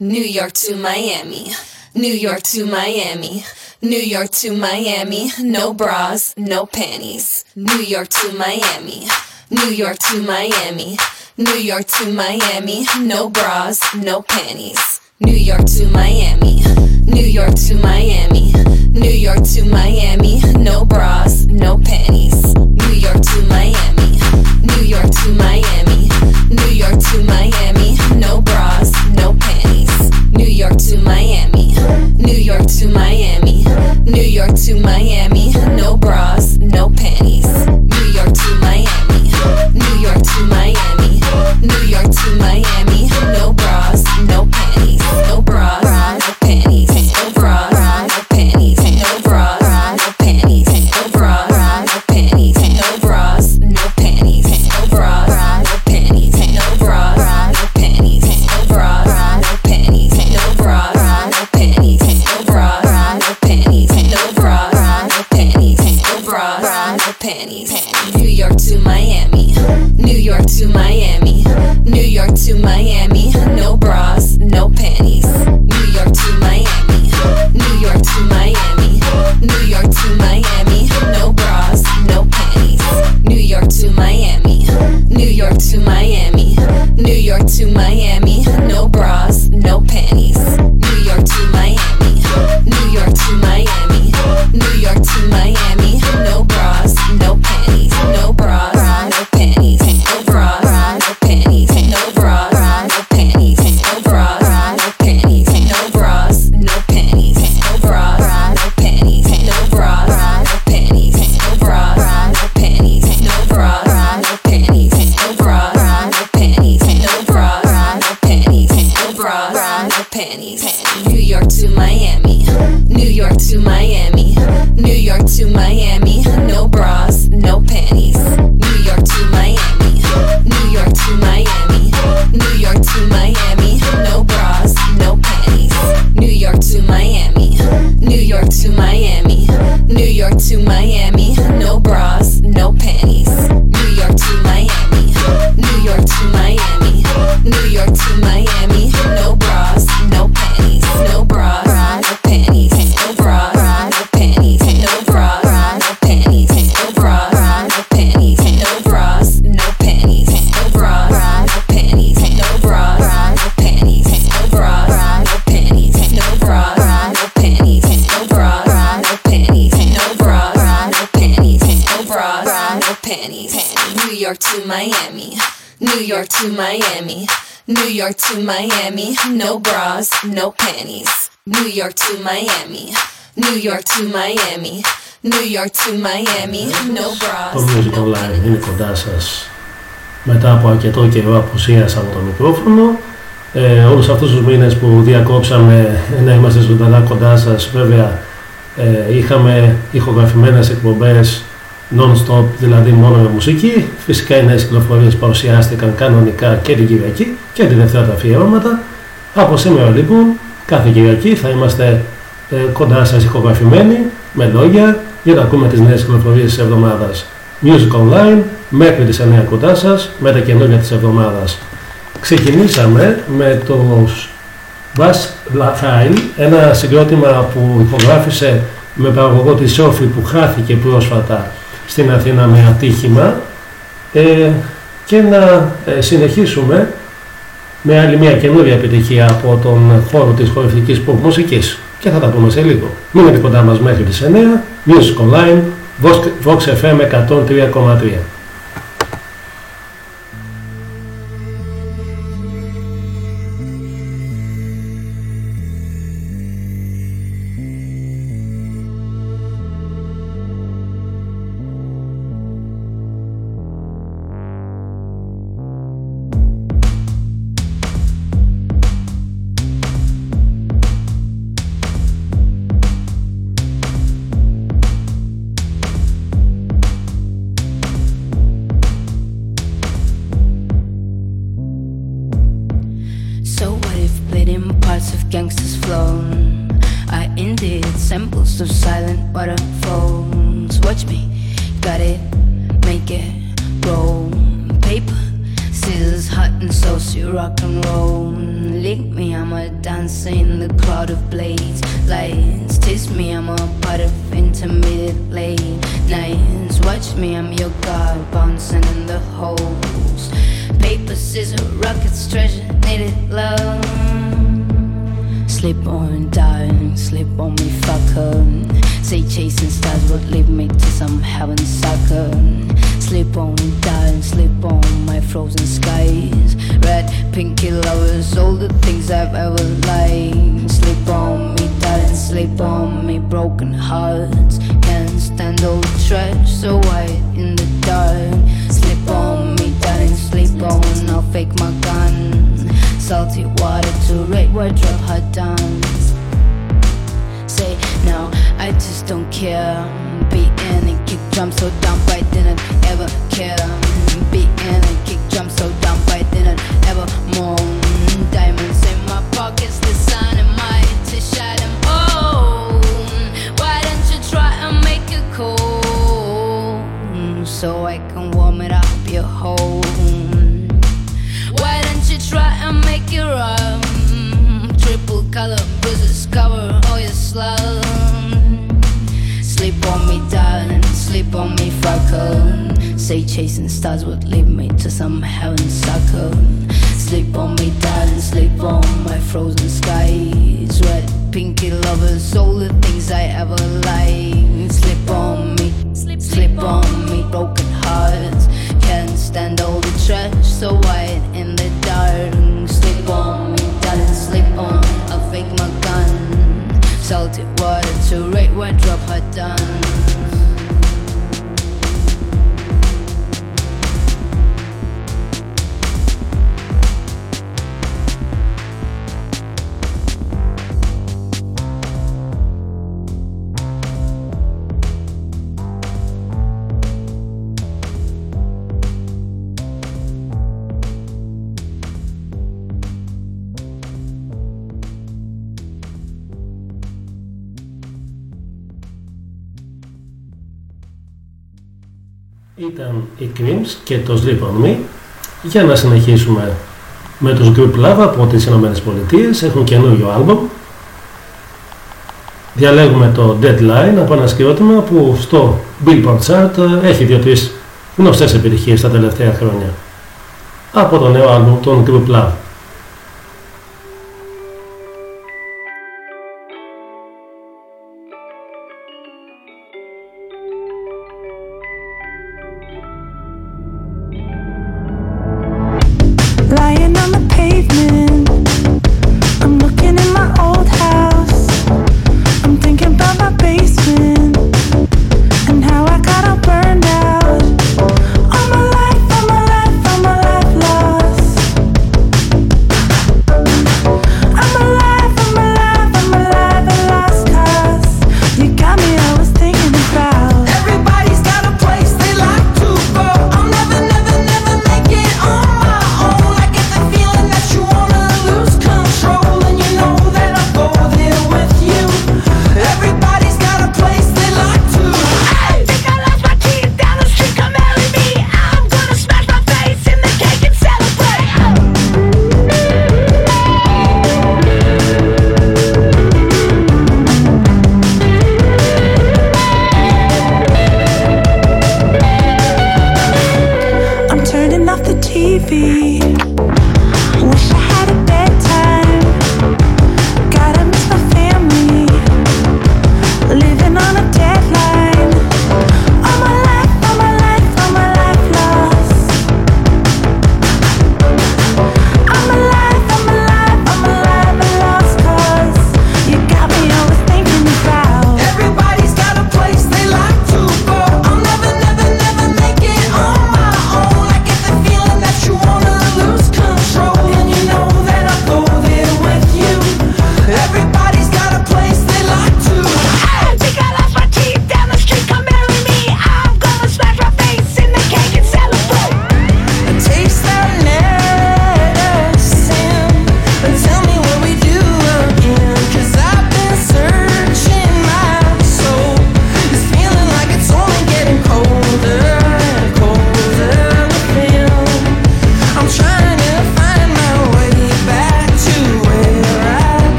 New York to Miami, New York to Miami, New York to Miami, no bras, no panties. New York to Miami, New York to Miami, New York to Miami, no bras, no panties. New York to Miami, New York to Miami, New York to Miami, no bras, no panties. New York to Miami, New York to Miami, New York to Miami, no bras, no panties. New York to Miami, New York to Miami, New York to Miami, no bras, no panties. New York to Miami, New York to Miami, New York to Miami, no bras, no panties, no bras, Miami, New York to Miami, New York to Miami, no bras, no panties. New York to Miami, New York to Miami, New York to Miami, to Miami, New York to Miami, no bras, no panties. New York to Miami, New York to Miami, New York to Miami, no bras. Το Music Online είναι κοντά σας μετά από αρκετό καιρό απουσίας από το μικρόφωνο. Ε, όλους αυτούς τους μήνες που διακόψαμε να είμαστε ζωντανά κοντά σας βέβαια ε, είχαμε ηχογραφημένες εκπομπές non-stop, δηλαδή μόνο με μουσική. Φυσικά οι νέες κυκλοφορίες παρουσιάστηκαν κανονικά και την Κυριακή και τη Δευτέρα τα αφιερώματα. Από σήμερα λοιπόν, κάθε Κυριακή θα είμαστε ε, κοντά σας ηχογραφημένοι με λόγια για να ακούμε τις νέες κυκλοφορίες της εβδομάδας. Music Online μέχρι τις 9 κοντά σας με τα καινούργια της εβδομάδας. Ξεκινήσαμε με το Bass File, ένα συγκρότημα που υπογράφησε με παραγωγό της Σόφη που χάθηκε πρόσφατα στην Αθήνα με ατύχημα ε, και να ε, συνεχίσουμε με άλλη μια καινούργια επιτυχία από τον χώρο της χορευτικής pop μουσικής και θα τα πούμε σε λίγο. Μείνετε κοντά μας μέχρι τις 9, Music Online, Vox FM 103,3. Ήταν η Creams και το Sleep On Me. Για να συνεχίσουμε με τους Group Love από τις Ηνωμένες Πολιτείες. Έχουν καινούριο άλμπομ. Διαλέγουμε το Deadline από ένα σκηνότημα που στο Billboard Chart ε, έχει δύο τρεις γνωστές επιτυχίες τα τελευταία χρόνια. Από το νέο άλμπομ των Group Love.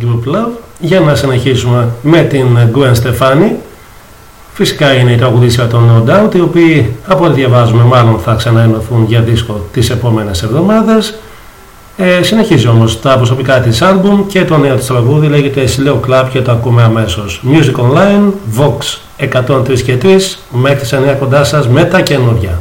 Group Love. Για να συνεχίσουμε με την Gwen Stefani. Φυσικά είναι η τραγουδίστρια των No Doubt, οι οποίοι από ό,τι διαβάζουμε μάλλον θα ξαναενωθούν για δίσκο τις επόμενες εβδομάδες. Ε, συνεχίζει όμως τα προσωπικά της άλμπουμ και το νέο της τραγούδι λέγεται Slow Club και το ακούμε αμέσως. Music Online, Vox 103 και 3, μέχρι τις 9 κοντά σας με τα καινούργια.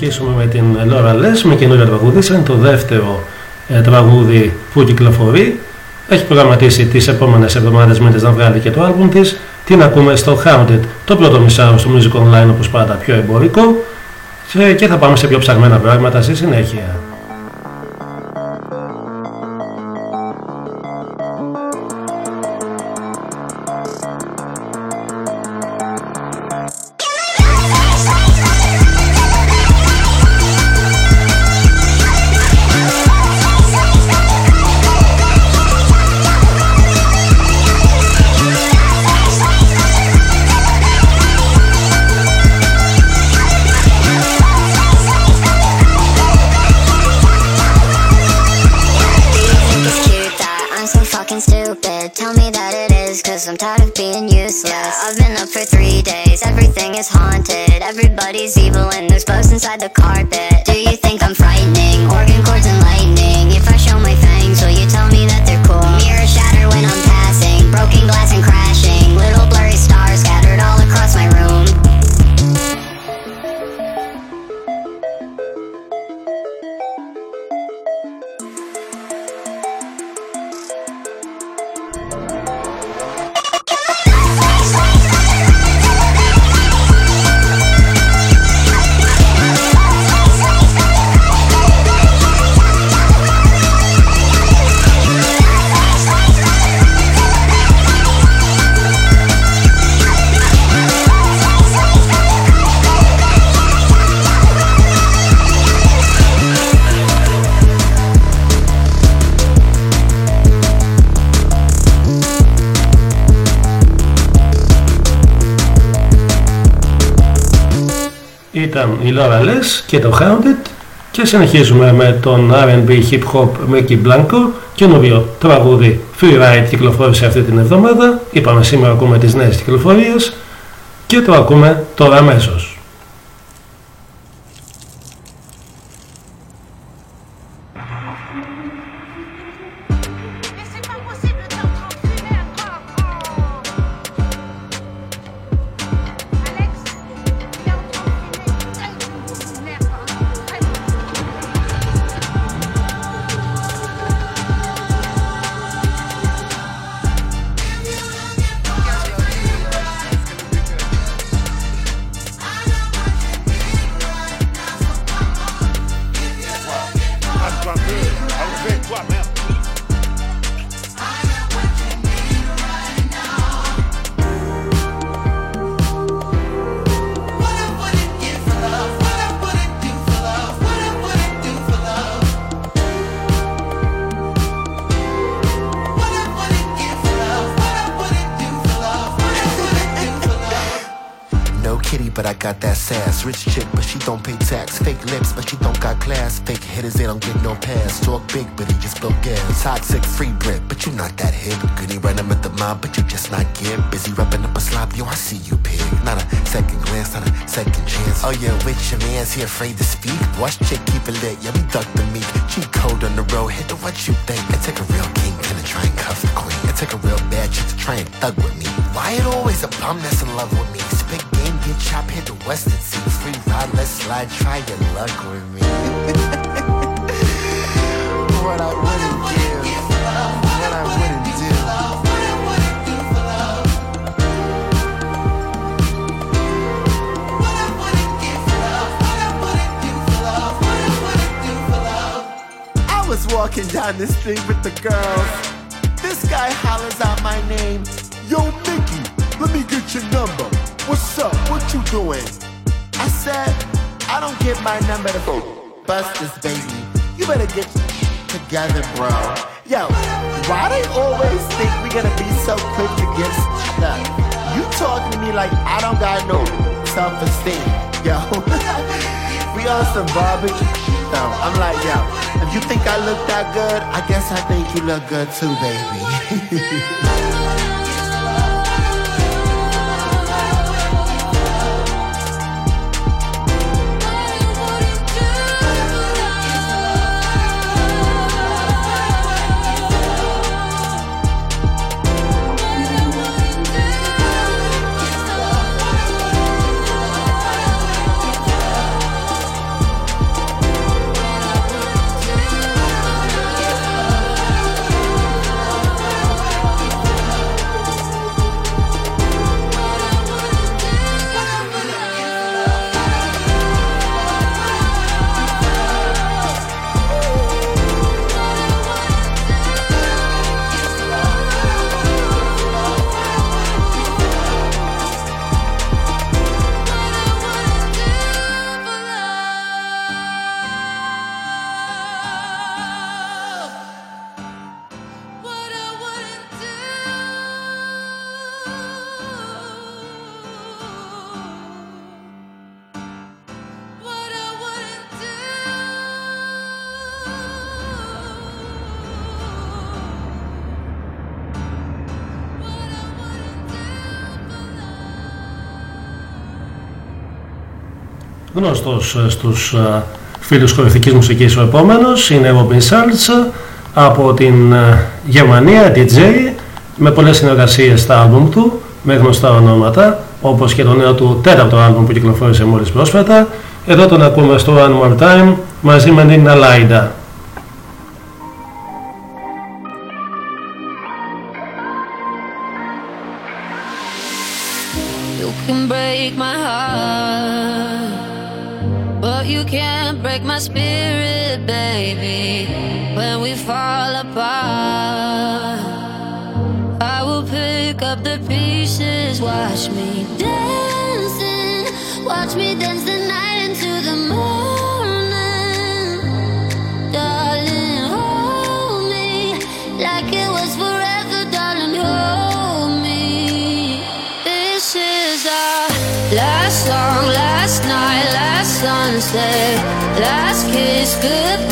Συνεχίσουμε με την Laura Les με καινούργια τραγουδίστρια. Είναι το δεύτερο ε, τραγούδι που κυκλοφορεί. Έχει προγραμματίσει τις επόμενες εβδομάδες μήνες να βγάλει και το άλμπουμ της. Την ακούμε στο Hounded, το πρώτο μισάρο στο Music Online όπως πάντα πιο εμπορικό. Και θα πάμε σε πιο ψαγμένα πράγματα στη συνέχεια. Ήταν η Laura Les και το Hounded Και συνεχίζουμε με τον R&B Hip Hop Mickey Blanco καινούριο τραγούδι Free Ride κυκλοφόρησε αυτή την εβδομάδα. Είπαμε σήμερα ακούμε τις νέες κυκλοφορίες και το ακούμε τώρα αμέσως Free ride, let's slide, try your luck with me. what I wouldn't give, what I wouldn't do. I was walking down the street with the girls. This guy hollers out my name. Yo, Mickey, let me get your number. What's up? What you doing? said, I don't give my number to bust this baby. You better get together, bro. Yo, why they always think we gonna be so quick to get stuck? You talking to me like I don't got no self-esteem. Yo, we on some barbecue. though. I'm like, yo, if you think I look that good, I guess I think you look good too, baby. γνωστός ε, στους ε, φίλους χορευτικής μουσικής ο επόμενος είναι ο Robin Schultz από την ε, Γερμανία, DJ με πολλές συνεργασίες στα άλμπουμ του με γνωστά ονόματα όπως και το νέο του τέταρτο άλμπουμ που κυκλοφόρησε μόλις πρόσφατα. Εδώ τον ακούμε στο One More Time μαζί με την Αλάιντα good.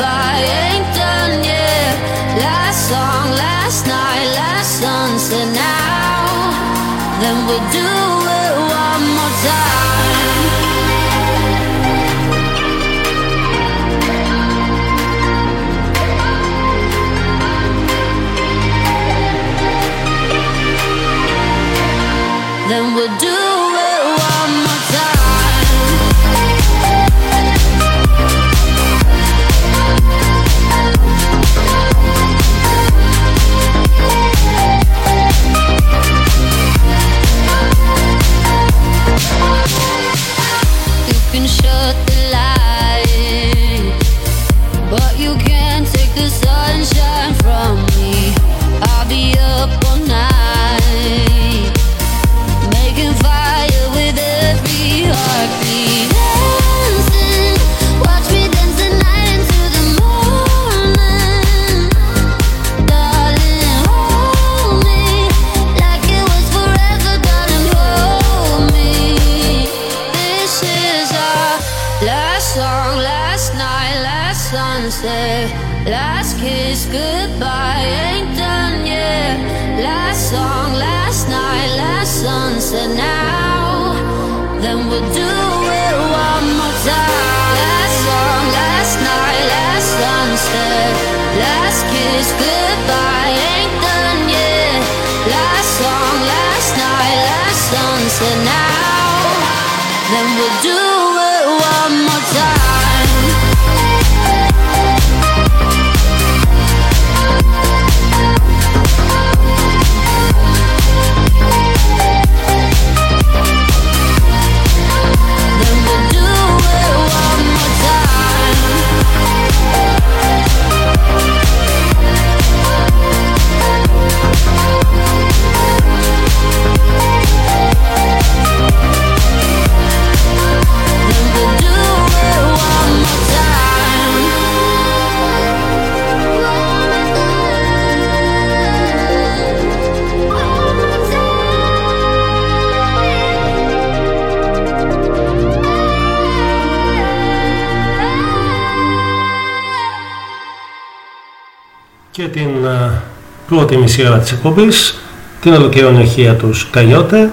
Πρώτη μισή ώρα της εκπομπής την ολοκληρώνει οχεία τους Καϊότε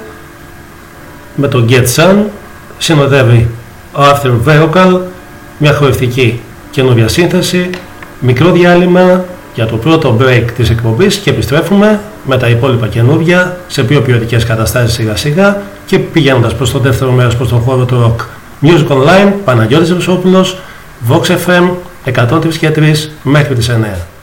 με τον Get Sun συνοδεύει ο Arthur Vocal μια χορευτική καινούργια σύνθεση μικρό διάλειμμα για το πρώτο break της εκπομπής και επιστρέφουμε με τα υπόλοιπα καινούργια σε πιο ποιοτικές καταστάσεις σιγά σιγά και πηγαίνοντας προς το δεύτερο μέρος προς τον χώρο του rock Music Online, Παναγιώτης Ρουσόπουλος, Vox FM 103 και 3 μέχρι τις 9.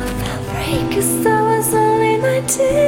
i felt great because i was only 19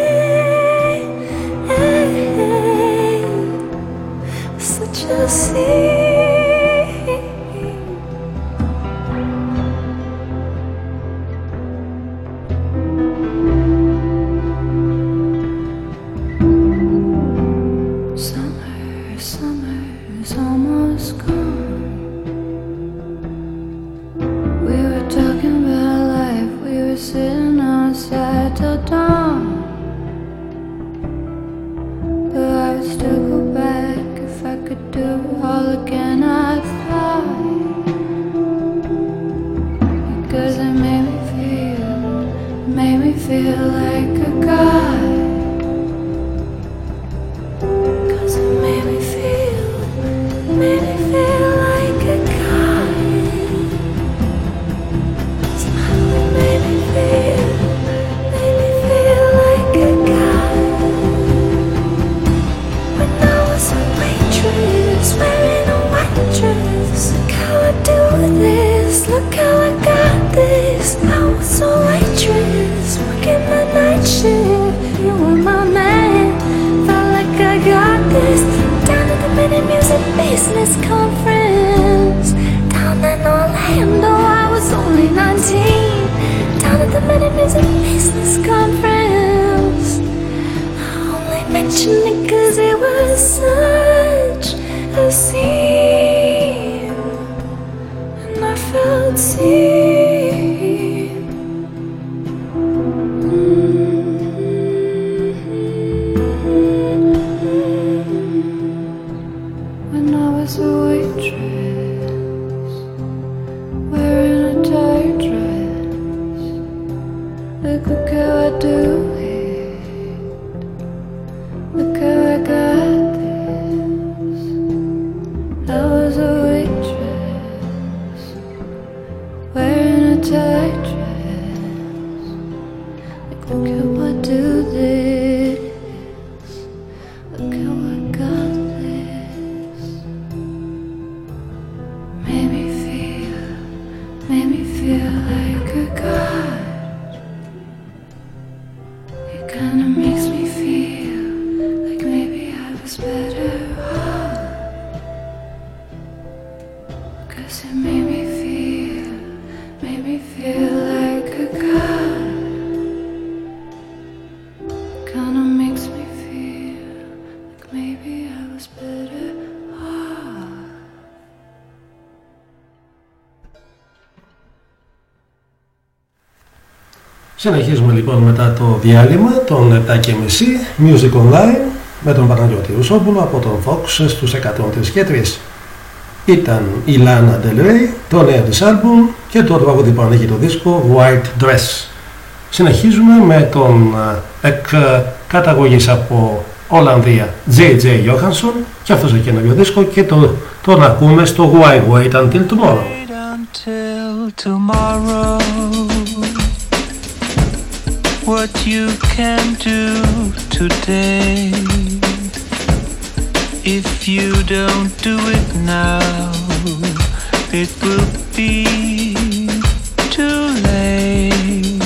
Συνεχίζουμε λοιπόν μετά το διάλειμμα των 7.30 Music Online με τον Παναγιώτη Ρουσόπουλο από τον Fox στους 103 και 3. Ήταν η Lana Del Rey, το νέο της άλμπουμ και το τραγούδι που ανοίγει το δίσκο White Dress. Συνεχίζουμε με τον εκ καταγωγής από Ολλανδία J.J. Johansson και αυτός έχει ένα δίσκο και το, τον ακούμε στο Why Wait Until Tomorrow. What you can do today. If you don't do it now, it will be too late.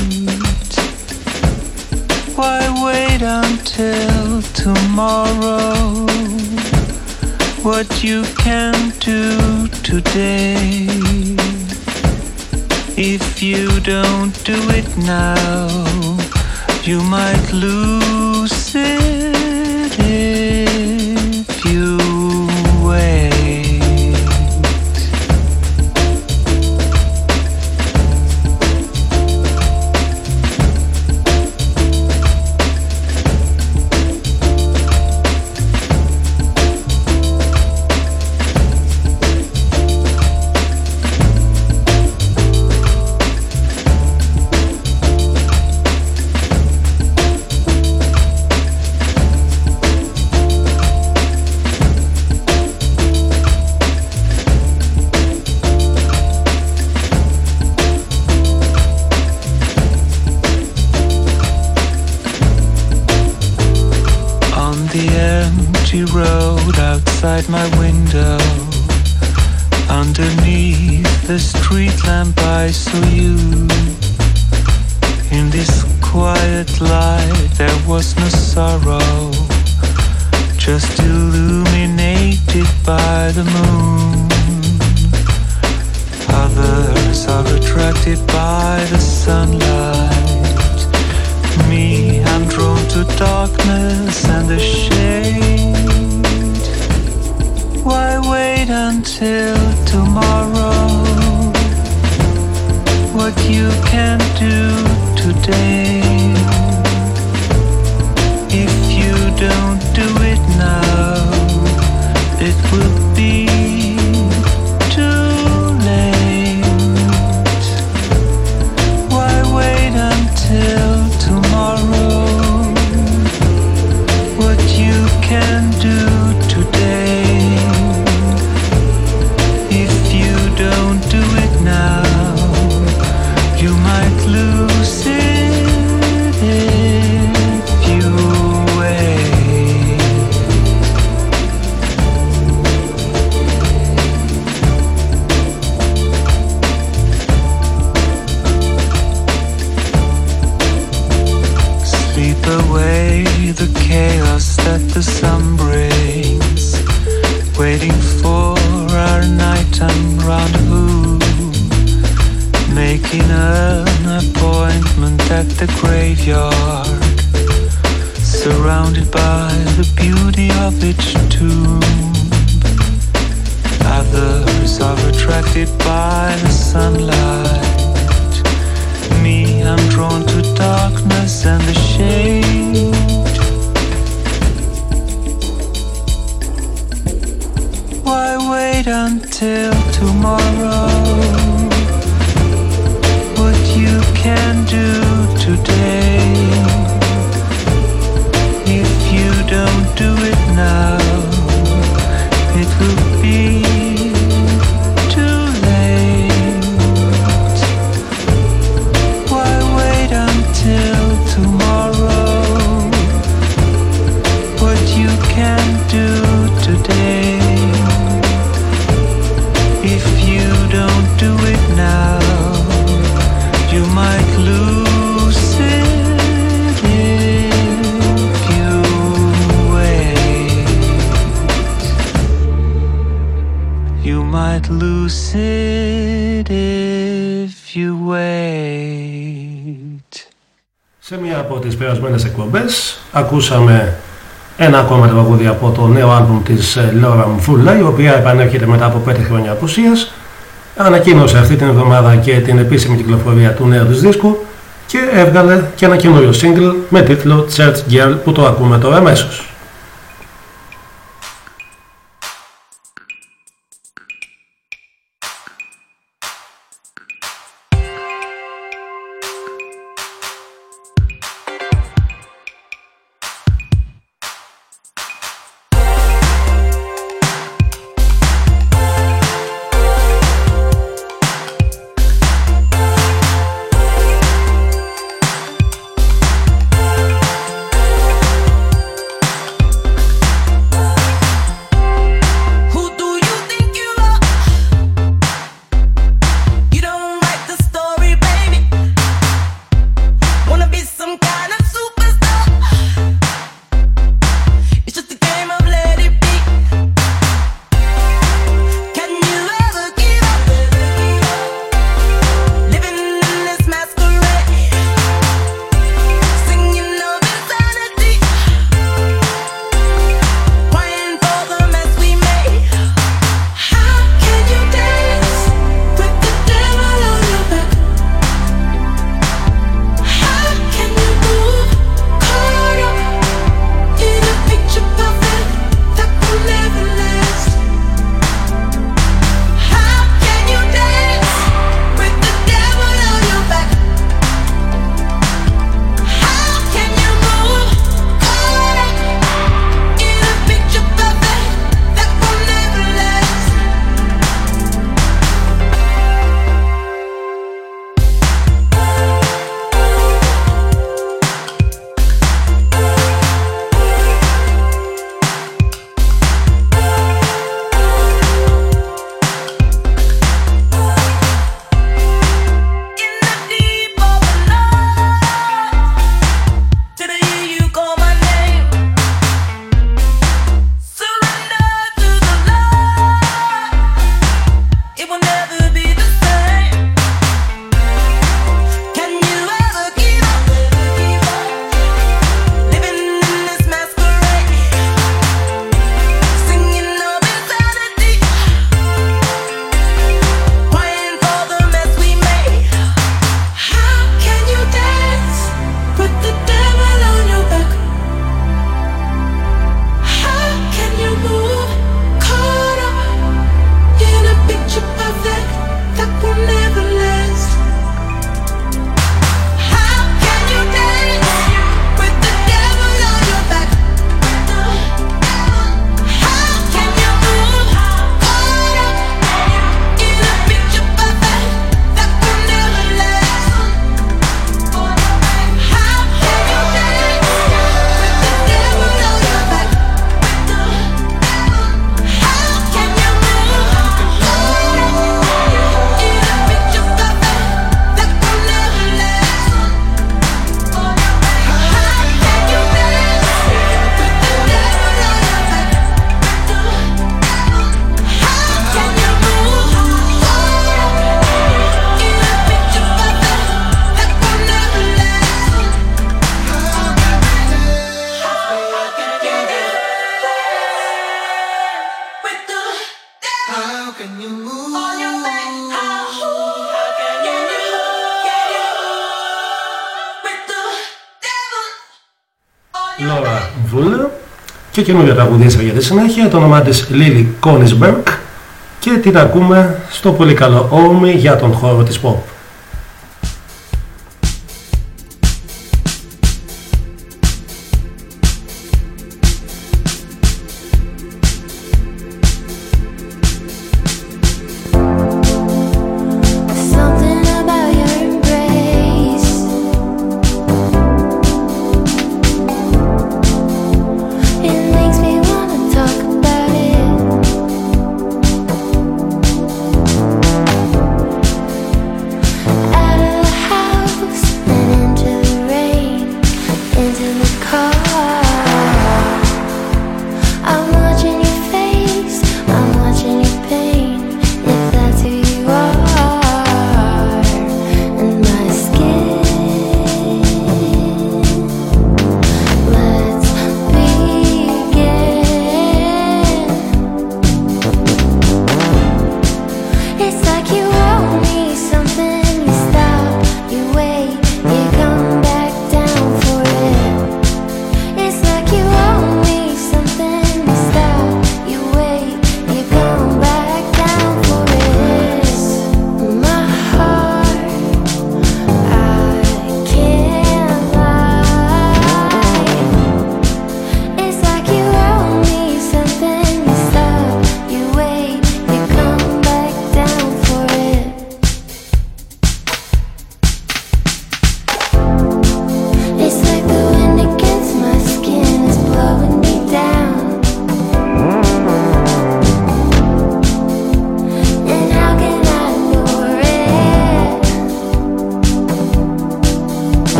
Why wait until tomorrow? What you can do today. If you don't do it now, you might lose it. ακούσαμε ένα ακόμα τραγούδι από το νέο άλμπουμ της ε, Laura Mfulla, η οποία επανέρχεται μετά από 5 χρόνια απουσίας ανακοίνωσε αυτή την εβδομάδα και την επίσημη κυκλοφορία του νέου της δίσκου και έβγαλε και ένα καινούριο single με τίτλο Church Girl που το ακούμε τώρα αμέσως. Και καινούργια τραγουδίστρια για τη συνέχεια, το όνομά της Λίλι Κόνισμπεργκ και την ακούμε στο πολύ καλό όμι για τον χώρο της pop.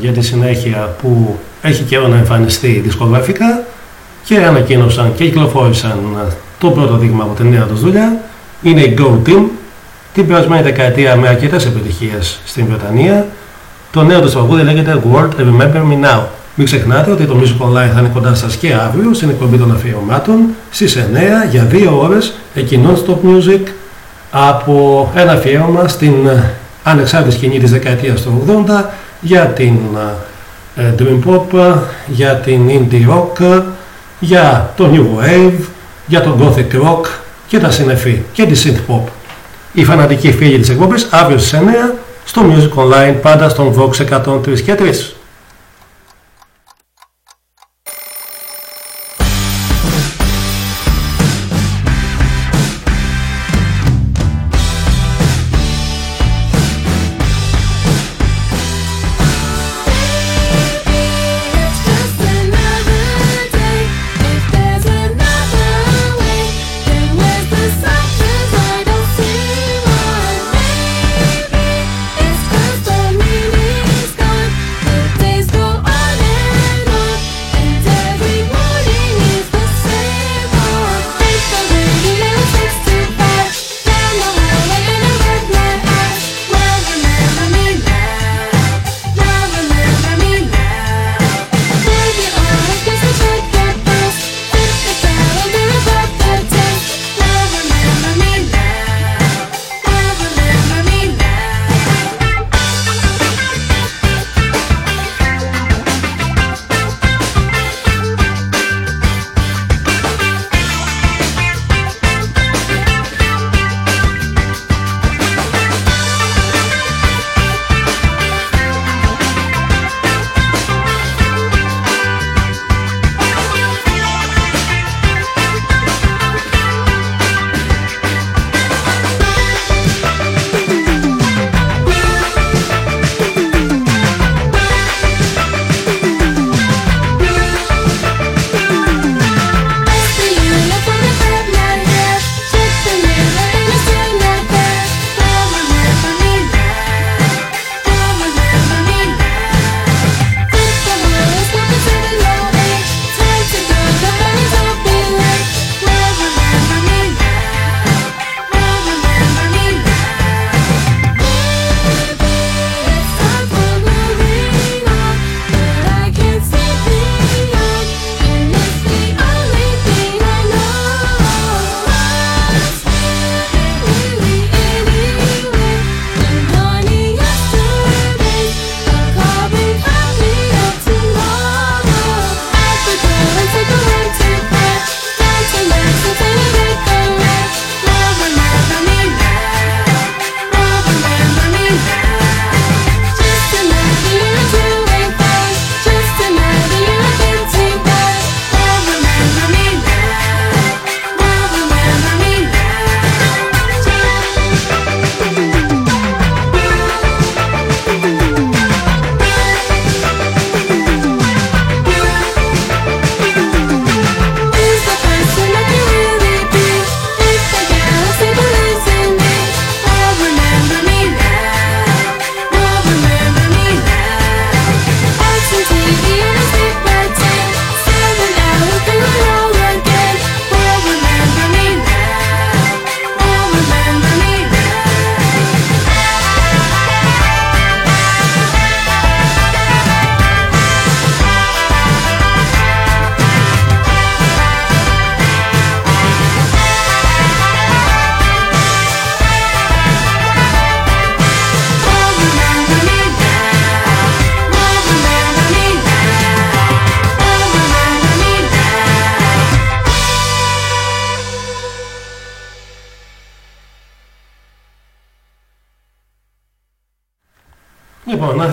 Για τη συνέχεια που έχει καιρό να εμφανιστεί δισκογραφικά και ανακοίνωσαν και κυκλοφόρησαν το πρώτο δείγμα από την νέα τους δουλειά. Είναι η Go Team. Την περασμένη δεκαετία με αρκετές επιτυχίες στην Βρετανία. Το νέο τους τραγούδι λέγεται World Remember Me Now. Μην ξεχνάτε ότι το Music Online θα είναι κοντά σας και αύριο στην εκπομπή των αφιερωμάτων. Στις 9 για 2 ώρες εκεί non-stop music από ένα αφιέρωμα στην ανεξάρτητη σκηνή της δεκαετίας του 80 για την ε, Dream Pop, για την Indie Rock, για το New Wave, για το Gothic Rock και τα συνεφή και τη Synth Pop. Οι φανατικοί φίλοι της εκπομπής αύριο στις 9 στο Music Online πάντα στον Vox 103 και 3.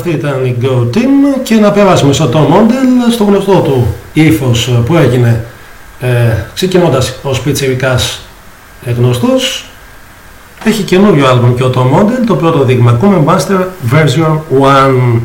Αυτή ήταν η Go Team και να περάσουμε στο Tom Model στο γνωστό του ύφος που έγινε ε, ξεκινώντας ως πιτσιρικάς γνωστός. Έχει καινούριο άλμπομ και ο Tom Model το πρώτο δείγμα ακούμε Master Version 1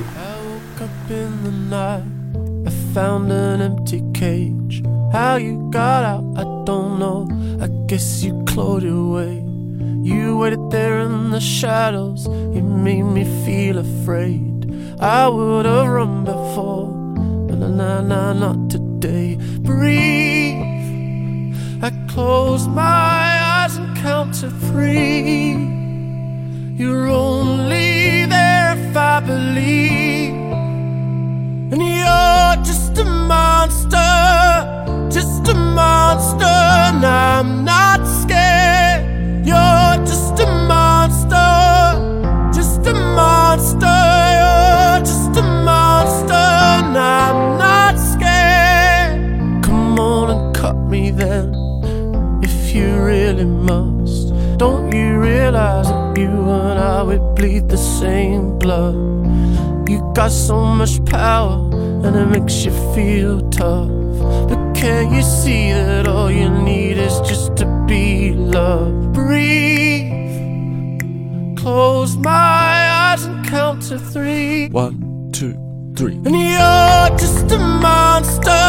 eyes and count to three. One, two, three. And you're just a monster,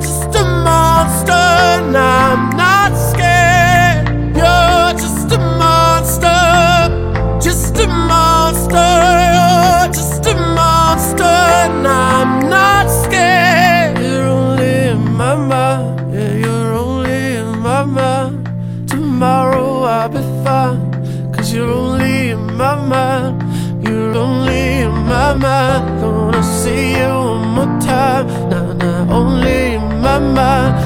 just a monster, and I'm my mind. Gonna see you one more time. Nah, nah, only in my mind.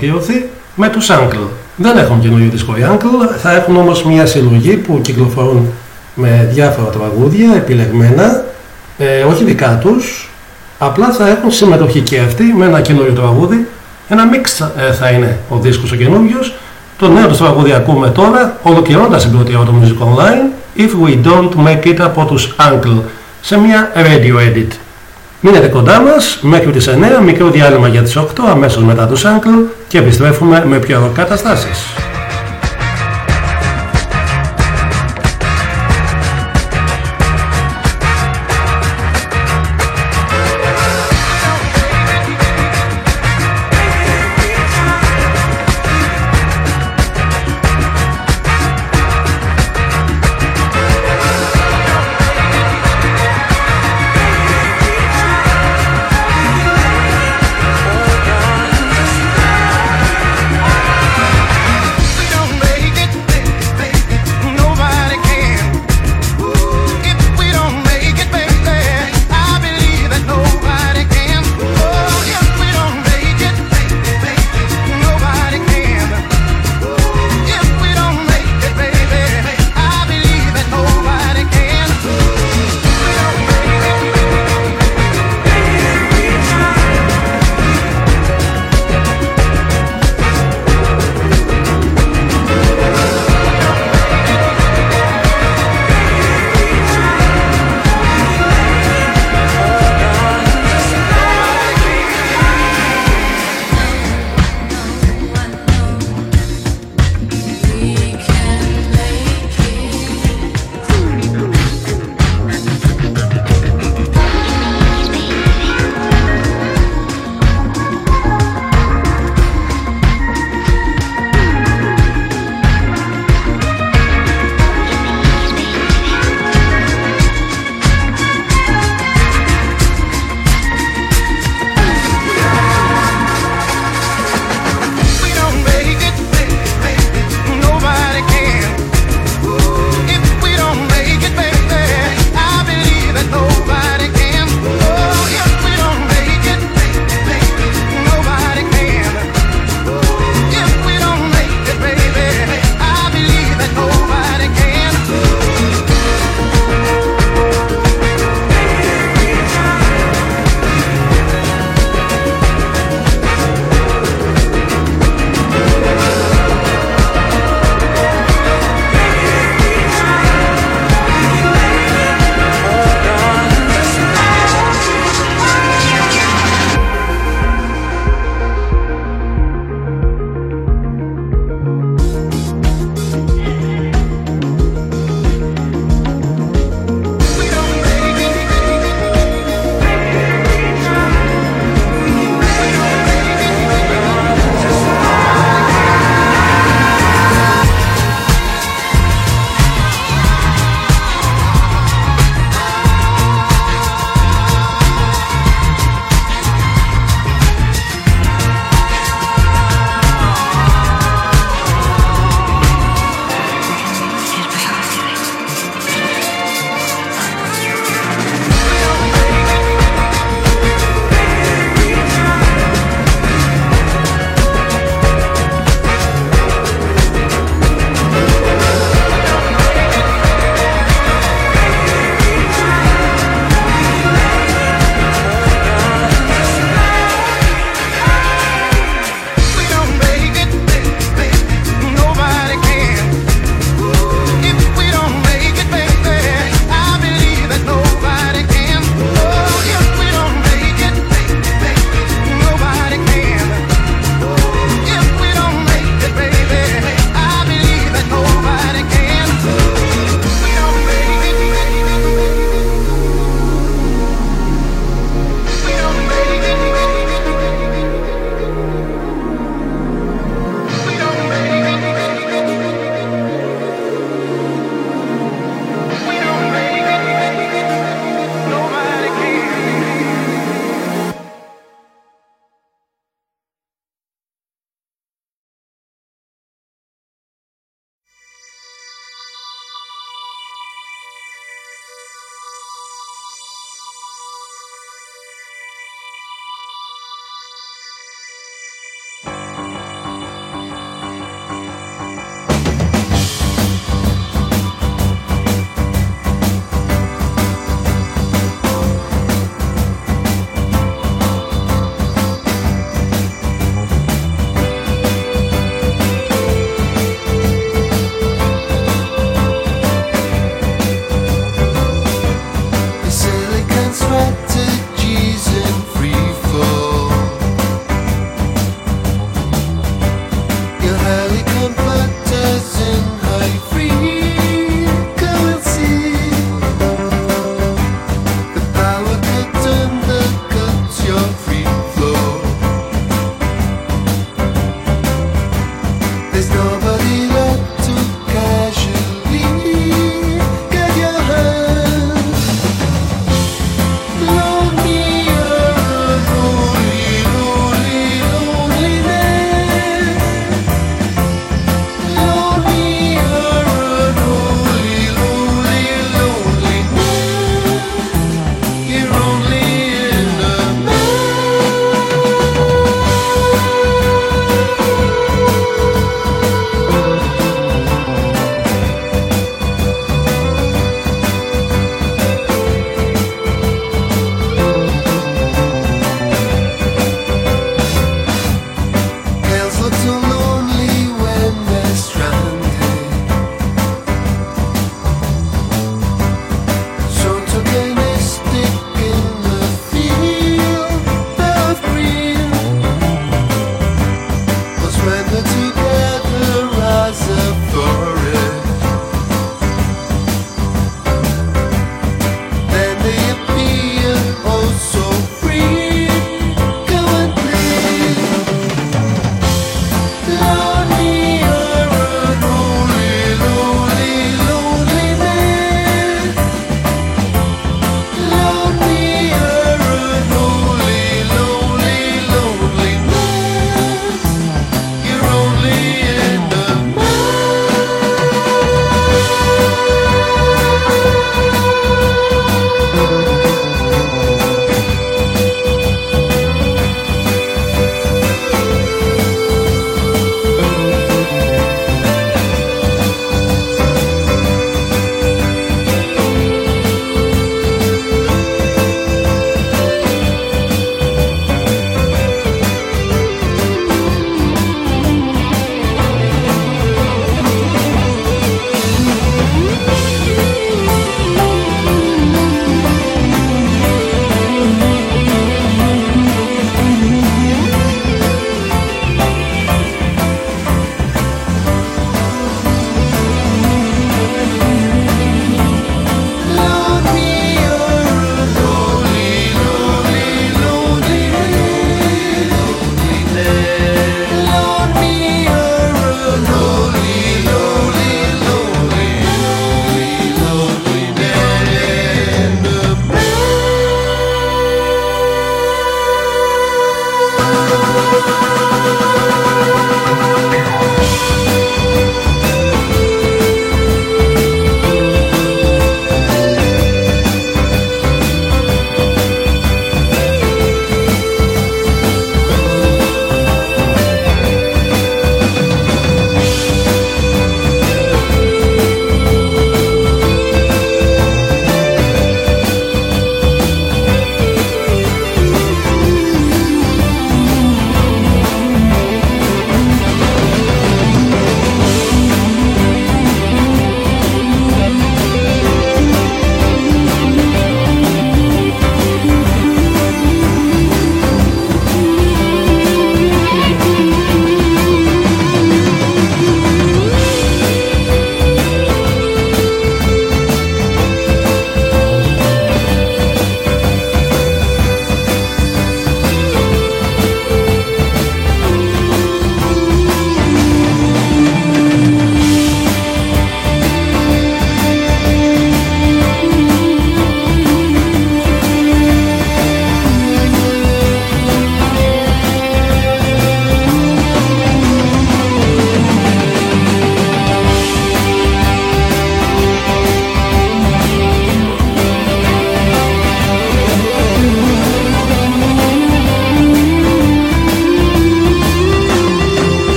Ολοκληρωθεί με τους Uncle. Δεν έχουν καινούριο δίσκο οι Uncle, θα έχουν όμως μια συλλογή που κυκλοφορούν με διάφορα τραγούδια επιλεγμένα, ε, όχι δικά τους, απλά θα έχουν συμμετοχή και αυτοί με ένα καινούριο τραγούδι. Ένα mix ε, θα είναι ο δίσκος ο καινούριος. Το νέο τους τραγούδι ακούμε τώρα, ολοκληρώνοντας την πρώτη ώρα του Music Online, If We Don't Make It από τους Uncle, σε μια radio edit. Μείνετε κοντά μας μέχρι τις 9, μικρό διάλειμμα για τις 8, αμέσως μετά τους Uncle και επιστρέφουμε με πιο καταστάσεις.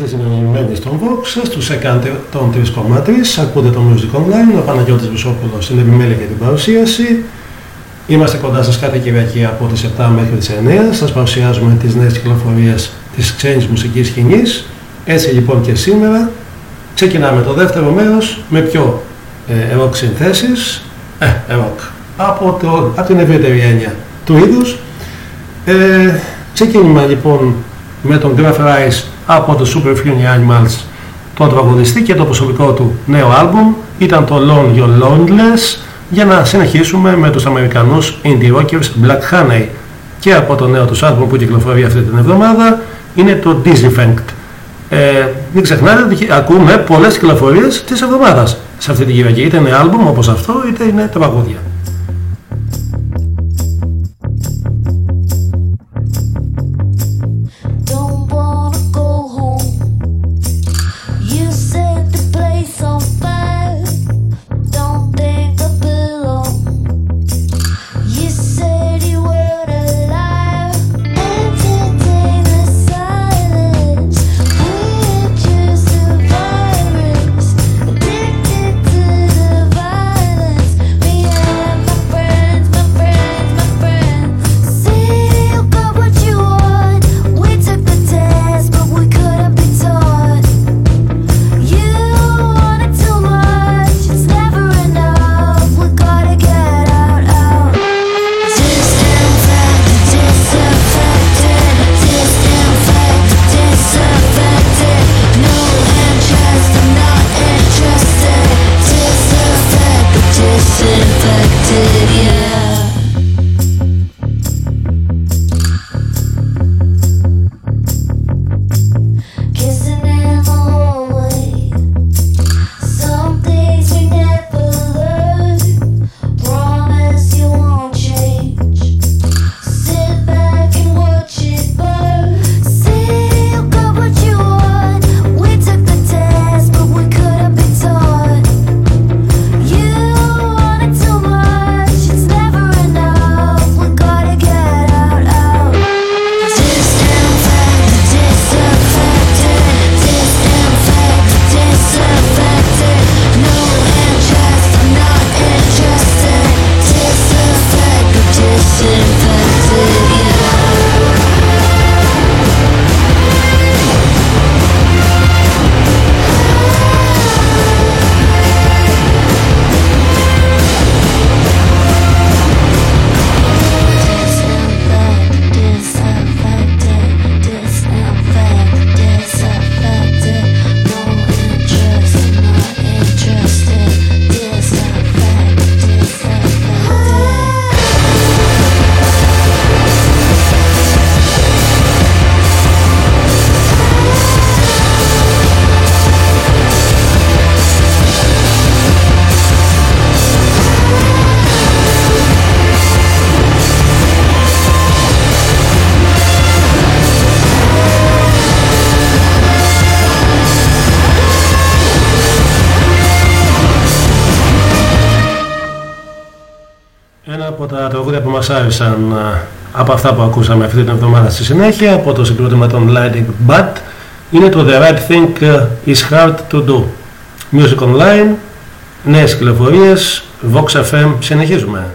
Είστε συνεννοημένοι στον Vox, στους 103,3, ακούτε το Music Online, ο Παναγιώτης Βουσόπουλος στην επιμέλεια και την παρουσίαση. Είμαστε κοντά σας κάθε Κυριακή από τις 7 μέχρι τις 9, σας παρουσιάζουμε τις νέες κυκλοφορίες της ξένης μουσικής σκηνής. Έτσι λοιπόν και σήμερα ξεκινάμε το δεύτερο μέρος με πιο ε, rock συνθέσεις, ε, rock, από, το, από την ευρύτερη έννοια του είδους. Ε, ξεκίνημα λοιπόν με τον Graf Rice από το Super Fury Animals τον τραγουδιστή και το προσωπικό του νέο άλμπουμ ήταν το Long You're Loneless για να συνεχίσουμε με τους Αμερικανούς indie rockers Black Honey και από το νέο τους άλμπουμ που κυκλοφορεί αυτή την εβδομάδα είναι το Disinfect. Ε, μην ξεχνάτε ότι ακούμε πολλές κυκλοφορίες της εβδομάδας σε αυτή την Κυριακή. Είτε είναι άλμπουμ όπως αυτό είτε είναι τραγούδια. Μας άρεσαν από αυτά που ακούσαμε αυτή την εβδομάδα στη συνέχεια από το συγκρότημα των Lighting But είναι το The Right Thing Is Hard To Do. Music Online νέες κυκλοφορίες Vox FM συνεχίζουμε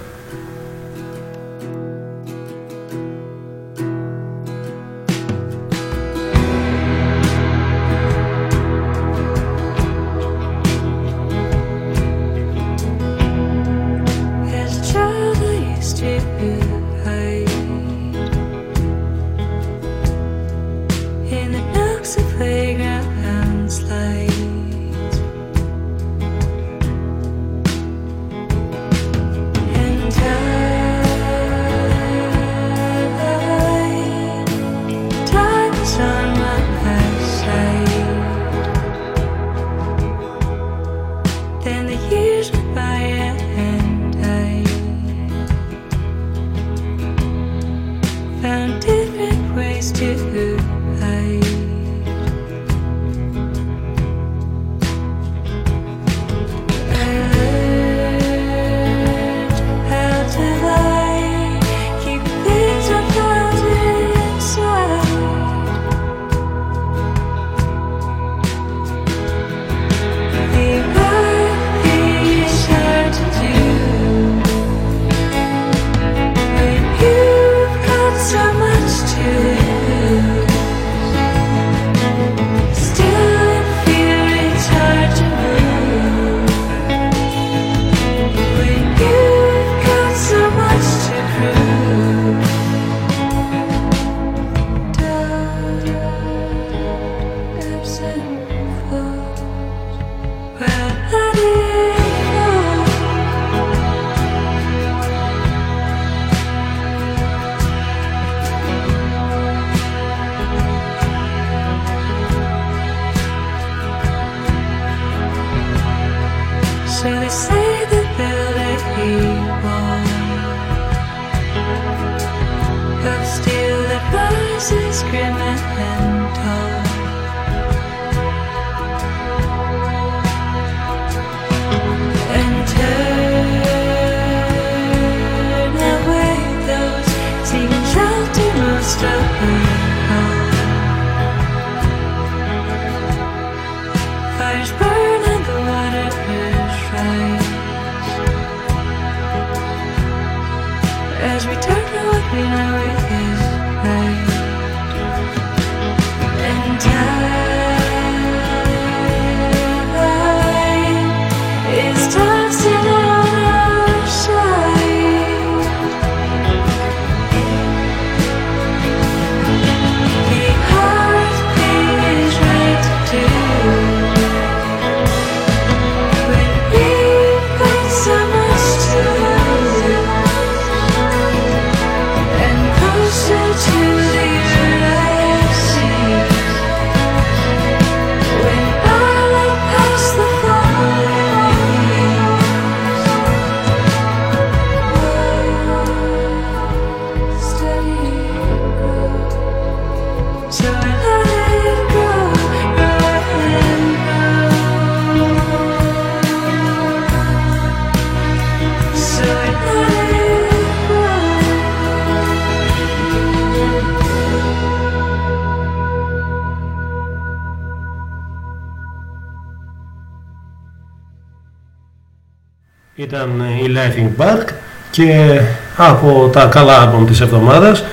η Lighting Park και από τα καλά άλμπομ της εβδομάδας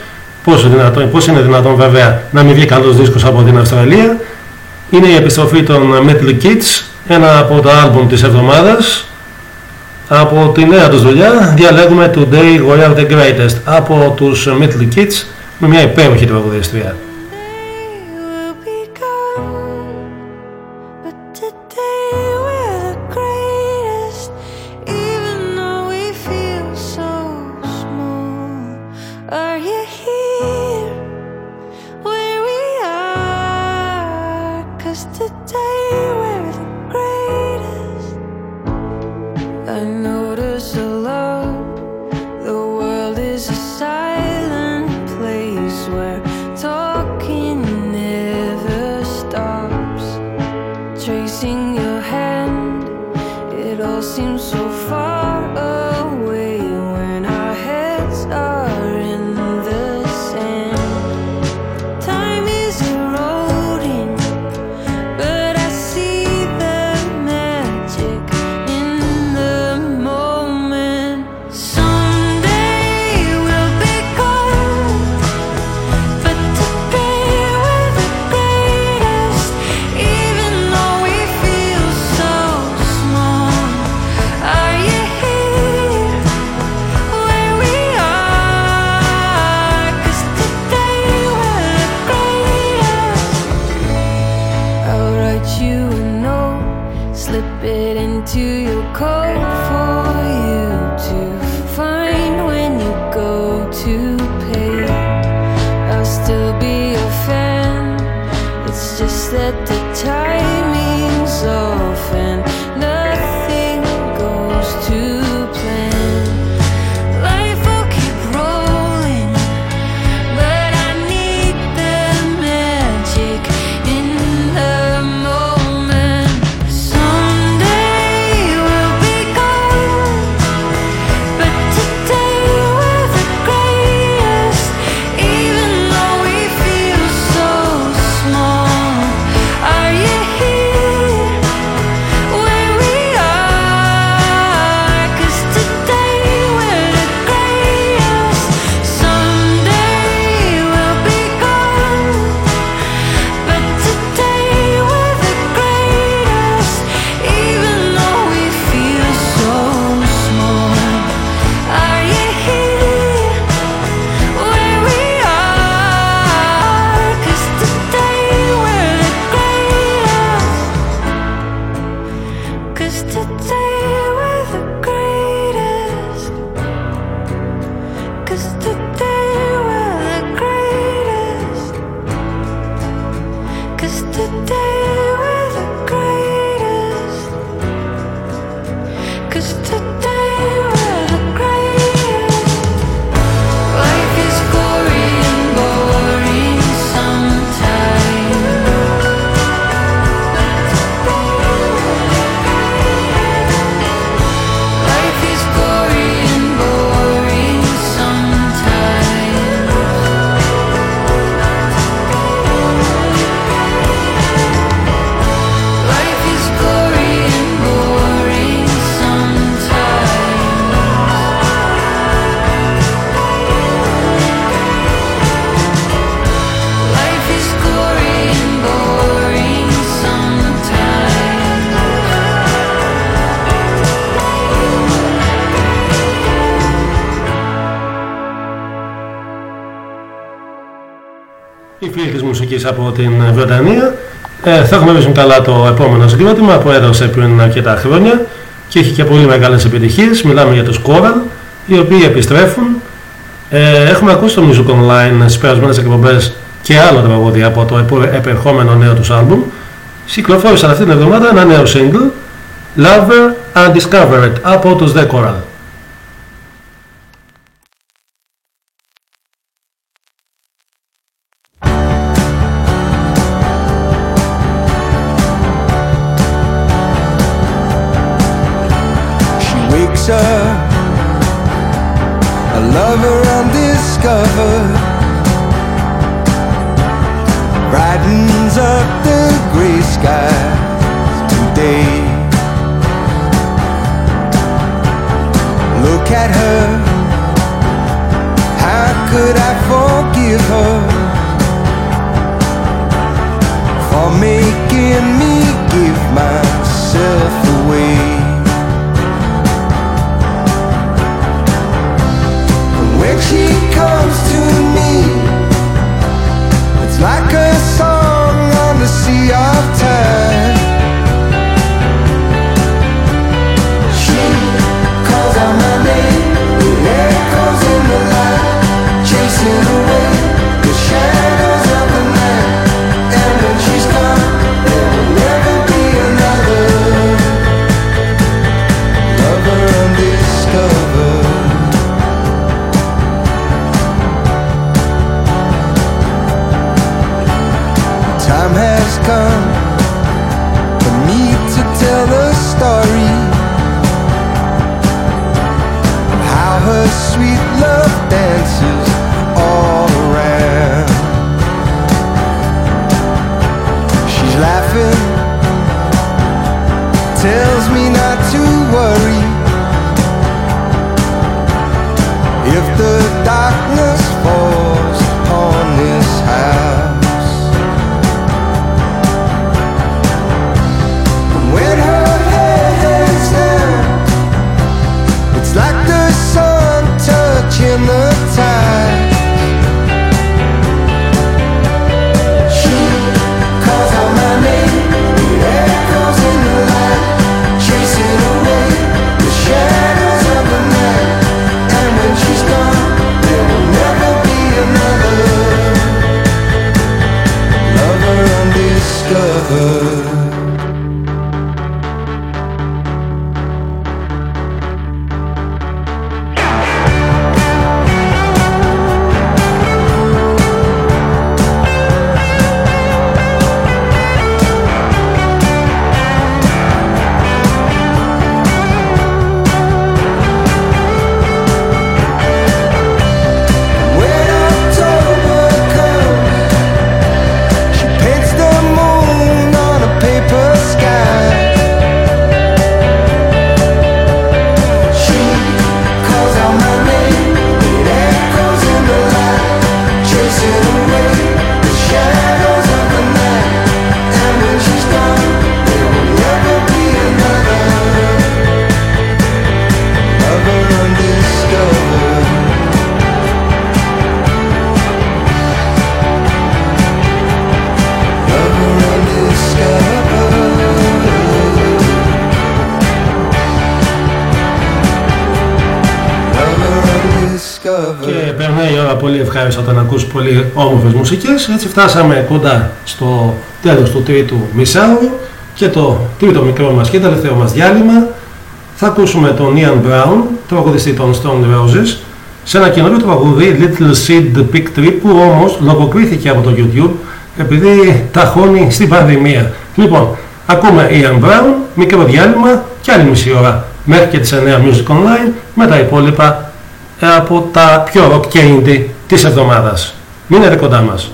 πώς, δυνατόν, πώς είναι δυνατόν βέβαια να μην βγει καλός δίσκος από την Αυστραλία είναι η επιστροφή των Metal Kids ένα από τα άλμπομ της εβδομάδας από τη νέα τους δουλειά διαλέγουμε Today We Are The Greatest από τους Metal Kids με μια υπέροχη τραγουδιστρία. Μουσικής από την Βρετανία. Ε, θα γνωρίζουν καλά το επόμενο συγκρότημα που έδωσε πριν αρκετά χρόνια και έχει και πολύ μεγάλες επιτυχίες. Μιλάμε για τους Coral, οι οποίοι επιστρέφουν. Ε, έχουμε ακούσει το Music Online στις περασμένες εκπομπές και άλλο τραγούδι από το επερχόμενο νέο τους άλμπουμ. Κυκλοφόρησαν αυτή την εβδομάδα ένα νέο single, Lover Undiscovered, από τους The Coral. Ευχάριστο όταν ακούς πολύ όμορφες μουσικές. Έτσι φτάσαμε κοντά στο τέλος του τρίτου μισάου και το τρίτο μικρό μας και τελευταίο μας διάλειμμα. Θα ακούσουμε τον Ian Brown, τραγουδιστή των Stone Roses, σε ένα καινούριο τραγουδί Little Seed Pick Tree που όμως λογοκρίθηκε από το YouTube επειδή ταχώνει στην πανδημία. Λοιπόν, ακούμε Ian Brown, μικρό διάλειμμα και άλλη μισή ώρα μέχρι και τις 9 Music Online με τα υπόλοιπα από τα πιο rock και indie της εβδομάδας. Μείνετε κοντά μας.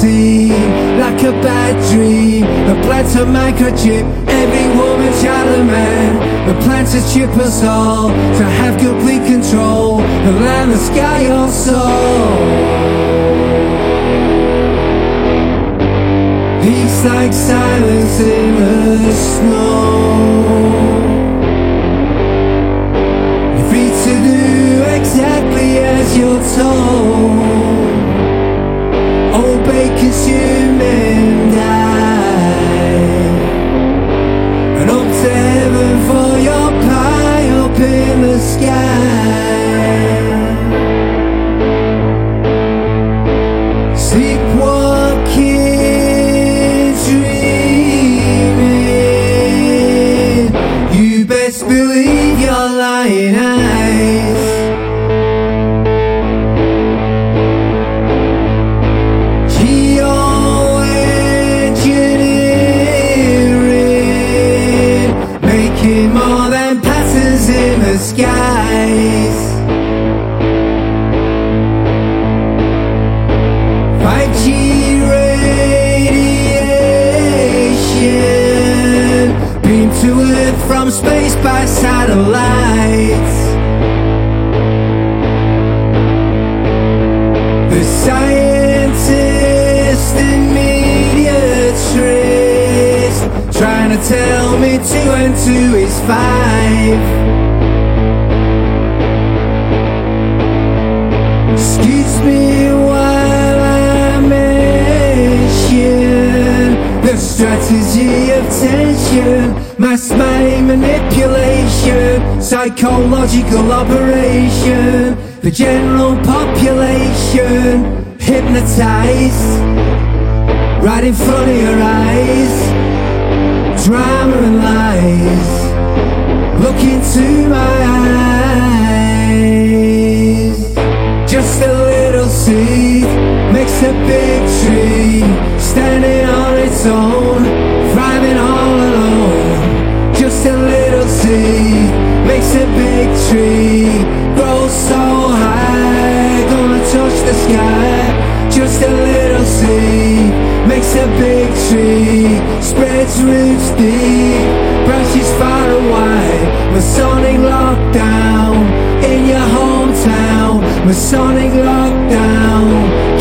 Vaccine, like a bad dream. The plants a microchip, every woman, child, and man. The plants to chip us all to have complete control. The land, the sky, your soul. Peace like silence in the snow. You're free to do exactly as you're told. Sky. Two is five. Excuse me while I mention the strategy of tension, mass mind manipulation, psychological operation, the general population hypnotized right in front of your eyes, drama and lies. Look into my eyes. Just a little seed makes a big tree, standing on its own, thriving all alone. Just a little seed makes a big tree, grows so high, gonna touch the sky. Just a little seed makes a big tree, spreads roots deep, branches far and wide. Masonic lockdown in your hometown. Masonic lockdown,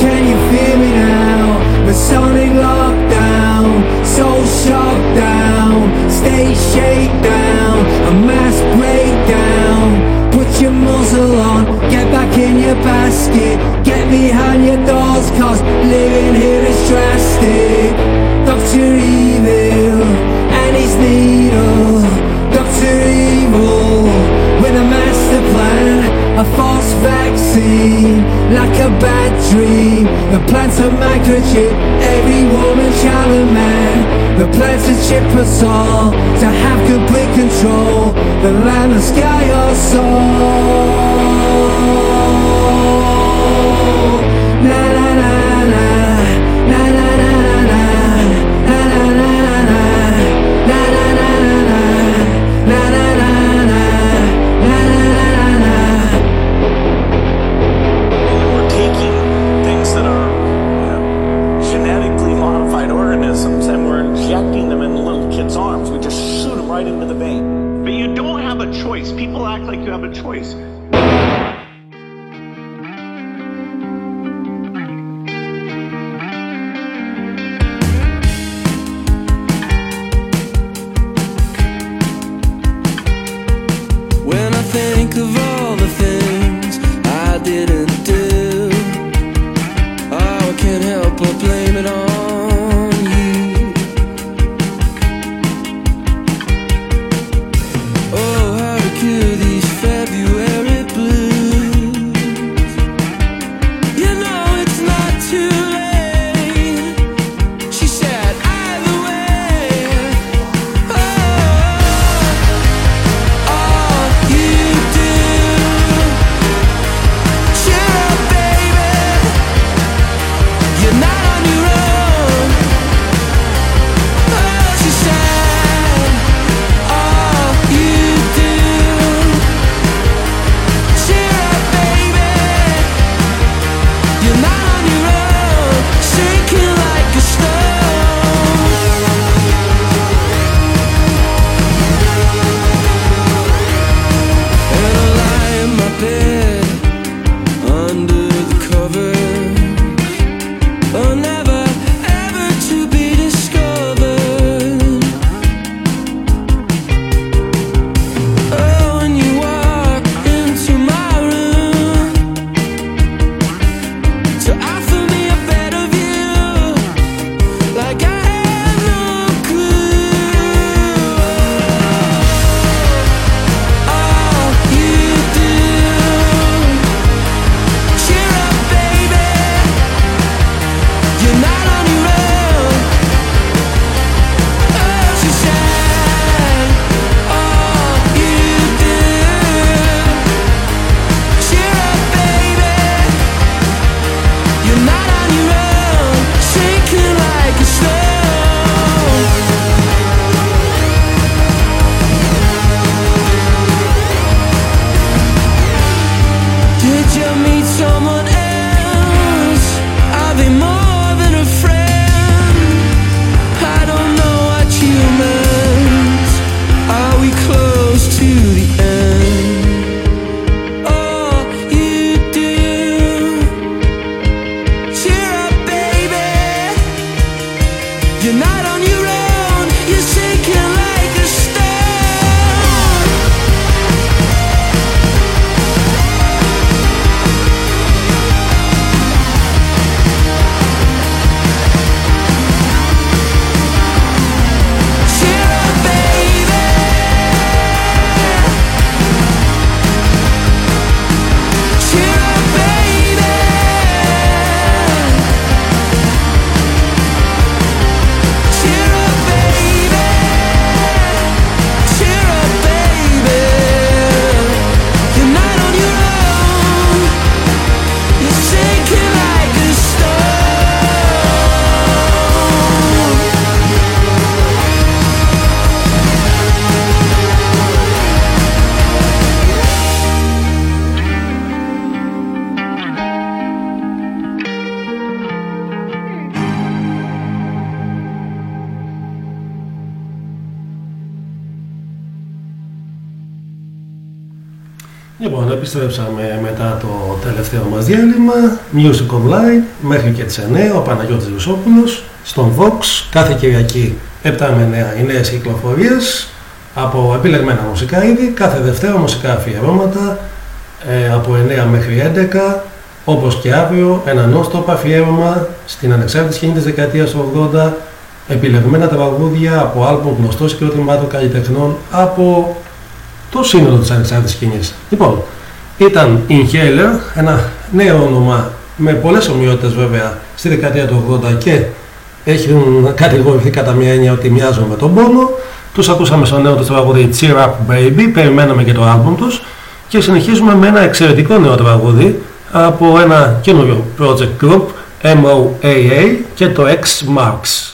can you feel me now? Masonic lockdown, soul down, state shakedown, a mass breakdown. Put your muzzle on, get back in your basket, get behind your doors, cause living here is drastic. A false vaccine, like a bad dream. The plans a microchip, every woman, child, and man. The plans to chip us all to have complete control. The land, the sky, your soul. Επιστρέψαμε μετά το τελευταίο μας διάλειμμα Music Online μέχρι και τις 9 ο Παναγιώτης Ρουσόπουλος στον Vox κάθε Κυριακή 7 με 9 οι νέες κυκλοφορίες από επιλεγμένα μουσικά είδη κάθε Δευτέρα μουσικά αφιερώματα ε, από 9 μέχρι 11 όπως και αύριο ένα νόστοπ αφιέρωμα στην ανεξάρτητη σκηνή της δεκαετίας του 80 επιλεγμένα τραγούδια από άλμπομ γνωστών συγκροτημάτων καλλιτεχνών από το σύνολο της ανεξάρτητης σκηνής. Λοιπόν, ήταν Inhaler, ένα νέο όνομα με πολλές ομοιότητες βέβαια στη δεκαετία του 80 και έχουν κατηγορηθεί κατά μια έννοια ότι μοιάζουν με τον πόνο. Τους ακούσαμε στο νέο τους τραγούδι Cheer Up Baby, περιμέναμε και το άλμπουμ τους και συνεχίζουμε με ένα εξαιρετικό νέο τραγούδι από ένα καινούριο project group MOAA και το X Marks.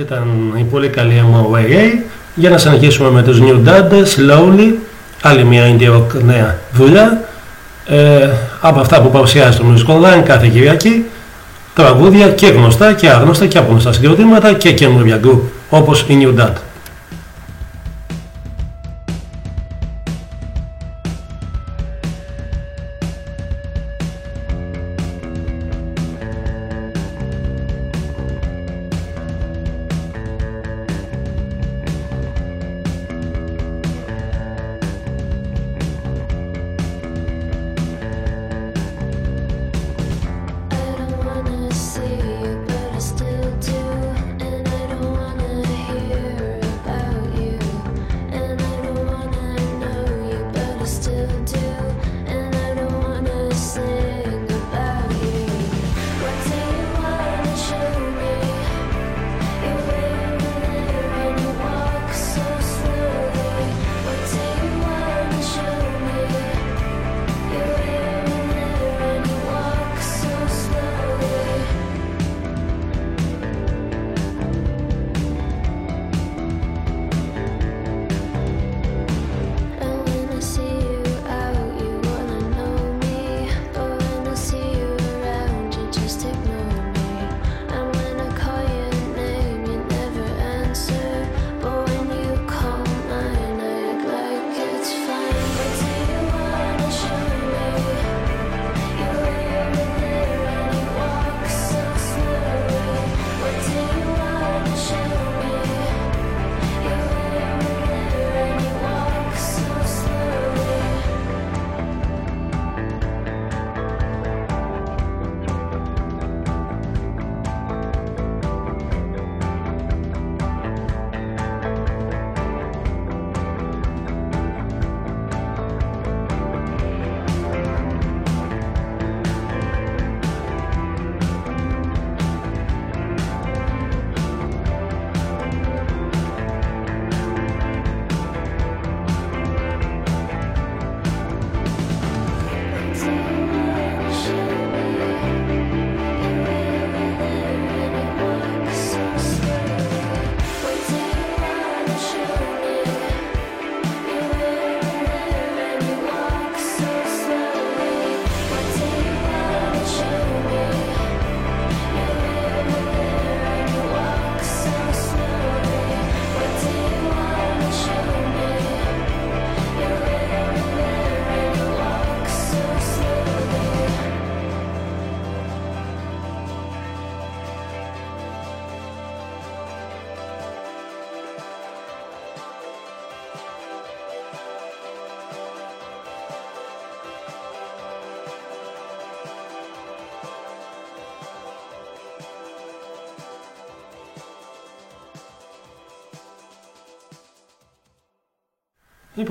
Αυτή ήταν η πολύ καλή MOAA. Για να συνεχίσουμε με τους New Dad, Slowly, άλλη μια indie rock νέα δουλειά. Ε, από αυτά που παρουσιάζει το Music Online κάθε Κυριακή, τραγούδια και γνωστά και άγνωστα και από γνωστά συγκροτήματα και καινούργια group όπως η New Dad.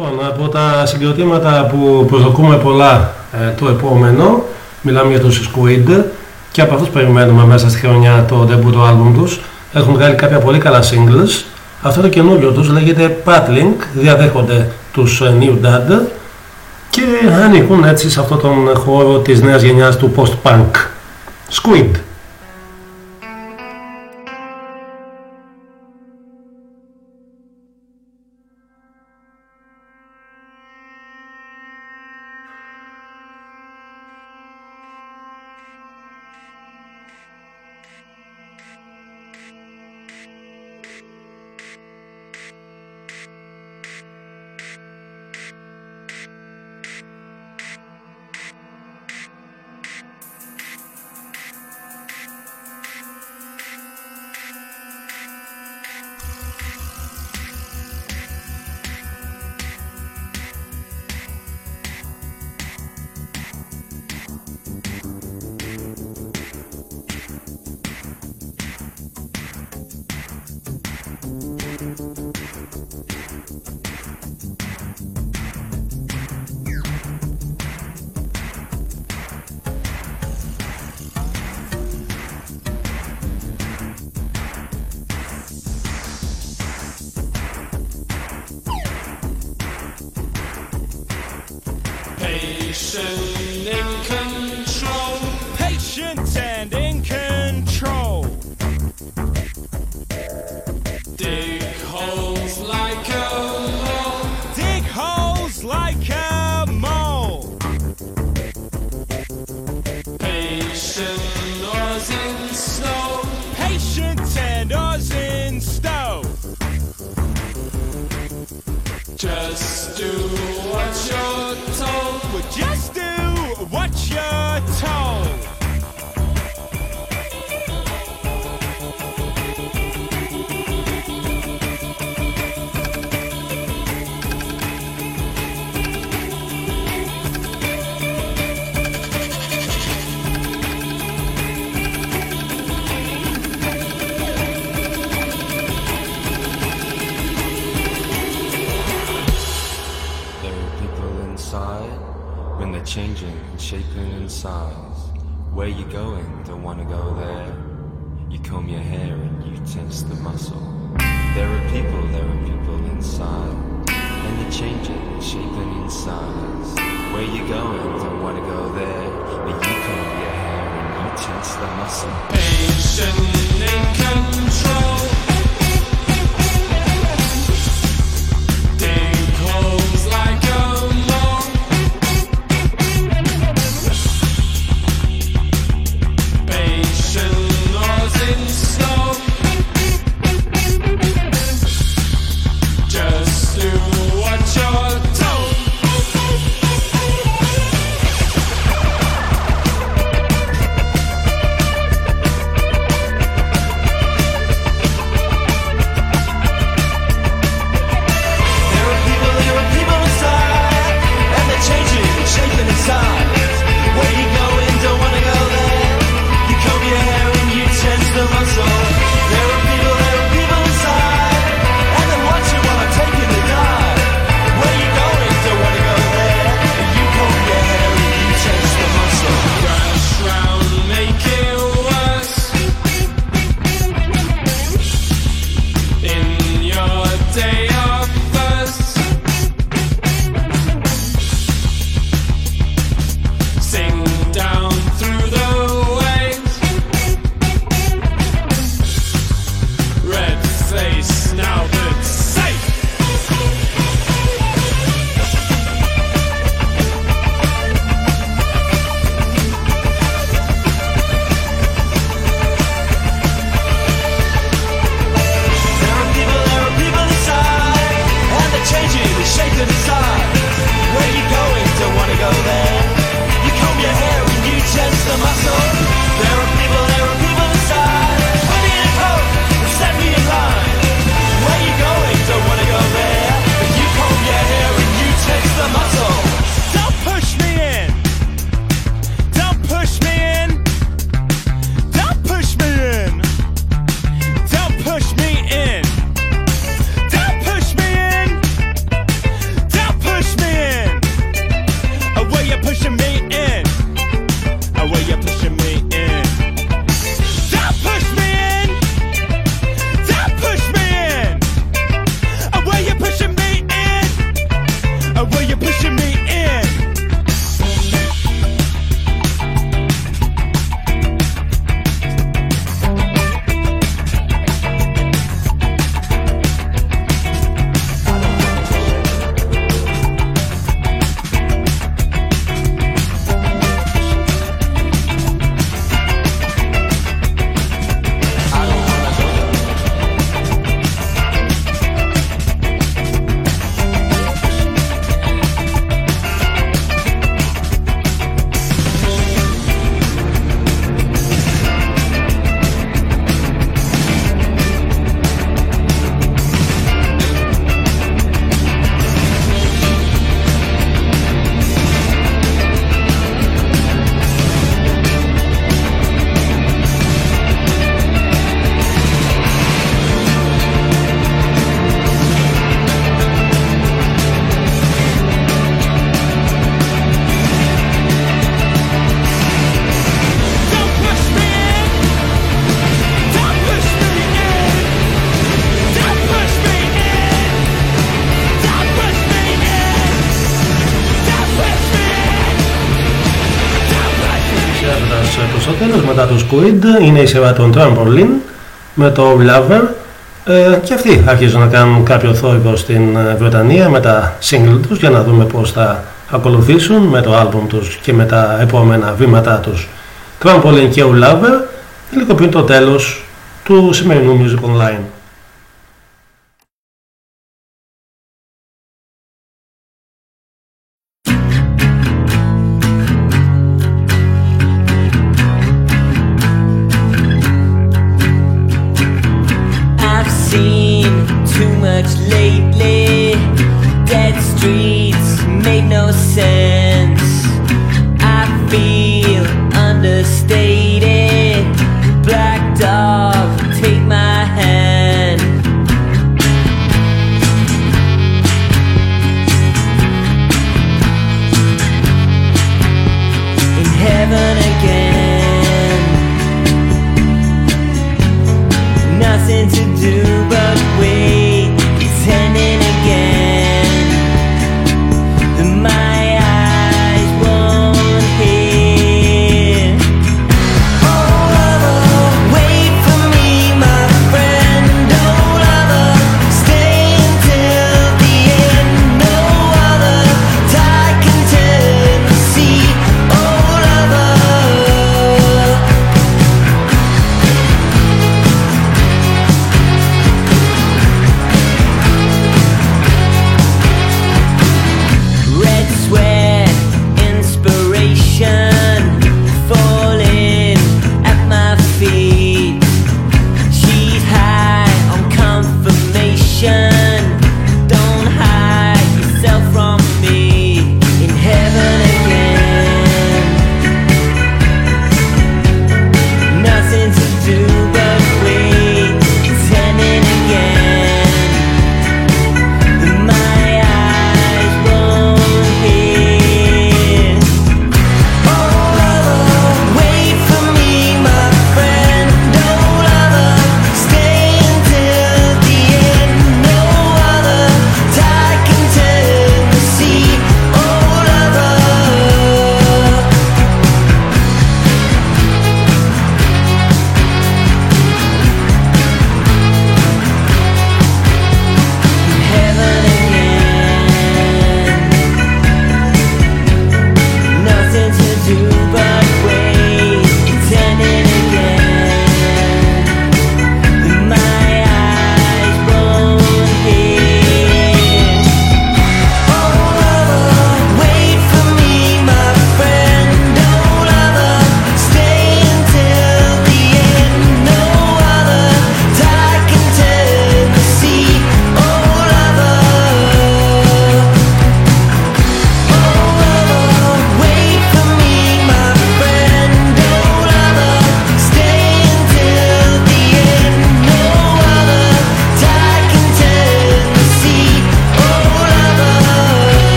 Λοιπόν, από τα συγκροτήματα που προσδοκούμε πολλά ε, το επόμενο, μιλάμε για τους Squid και από αυτούς περιμένουμε μέσα στη χρονιά το debut του άλμπουμ τους. Έχουν βγάλει κάποια πολύ καλά singles. Αυτό το καινούριο τους λέγεται Patlink, διαδέχονται τους ε, New Dad και ανήκουν έτσι σε αυτόν τον χώρο της νέας γενιάς του post-punk. Squid. shaping in size. Where you going? Don't wanna go there. You comb your hair and you tense the muscle. There are people, there are people inside. And they're changing, shaping in size. Where you going? Don't wanna go there. But you comb your hair and you tense the muscle. Patiently. είναι η σειρά των Trampoline με το Lover ε, και αυτοί αρχίζουν να κάνουν κάποιο θόρυβο στην ε, Βρετανία με τα single τους για να δούμε πώς θα ακολουθήσουν με το άλμπουμ τους και με τα επόμενα βήματά τους Trampoline και ο Lover λίγο το τέλος του σημερινού Music Online.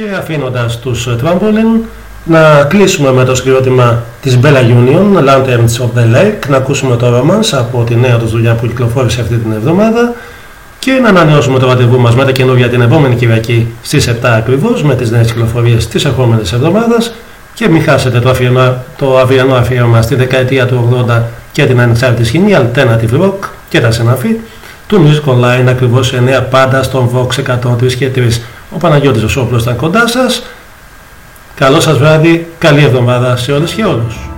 Και αφήνοντας τους Trampolin να κλείσουμε με το συγκρότημα της Bella Union, Lanterns of the Lake, να ακούσουμε το Romance από τη νέα τους δουλειά που κυκλοφόρησε αυτή την εβδομάδα και να ανανεώσουμε το ραντεβού μας με τα καινούργια την επόμενη Κυριακή στις 7 ακριβώς με τις νέες κυκλοφορίες της επόμενης εβδομάδας και μην χάσετε το, αφιερωμα, το αυριανό αφιέρωμα στη δεκαετία του 80 και την ανεξάρτητη σκηνή Alternative Rock και τα συναφή του Music Online ακριβώς 9 πάντα στον Vox 103 και 3. Ο Παναγιώτης Ζωσόπουλος ήταν κοντά σας. Καλό σας βράδυ, καλή εβδομάδα σε όλες και όλους.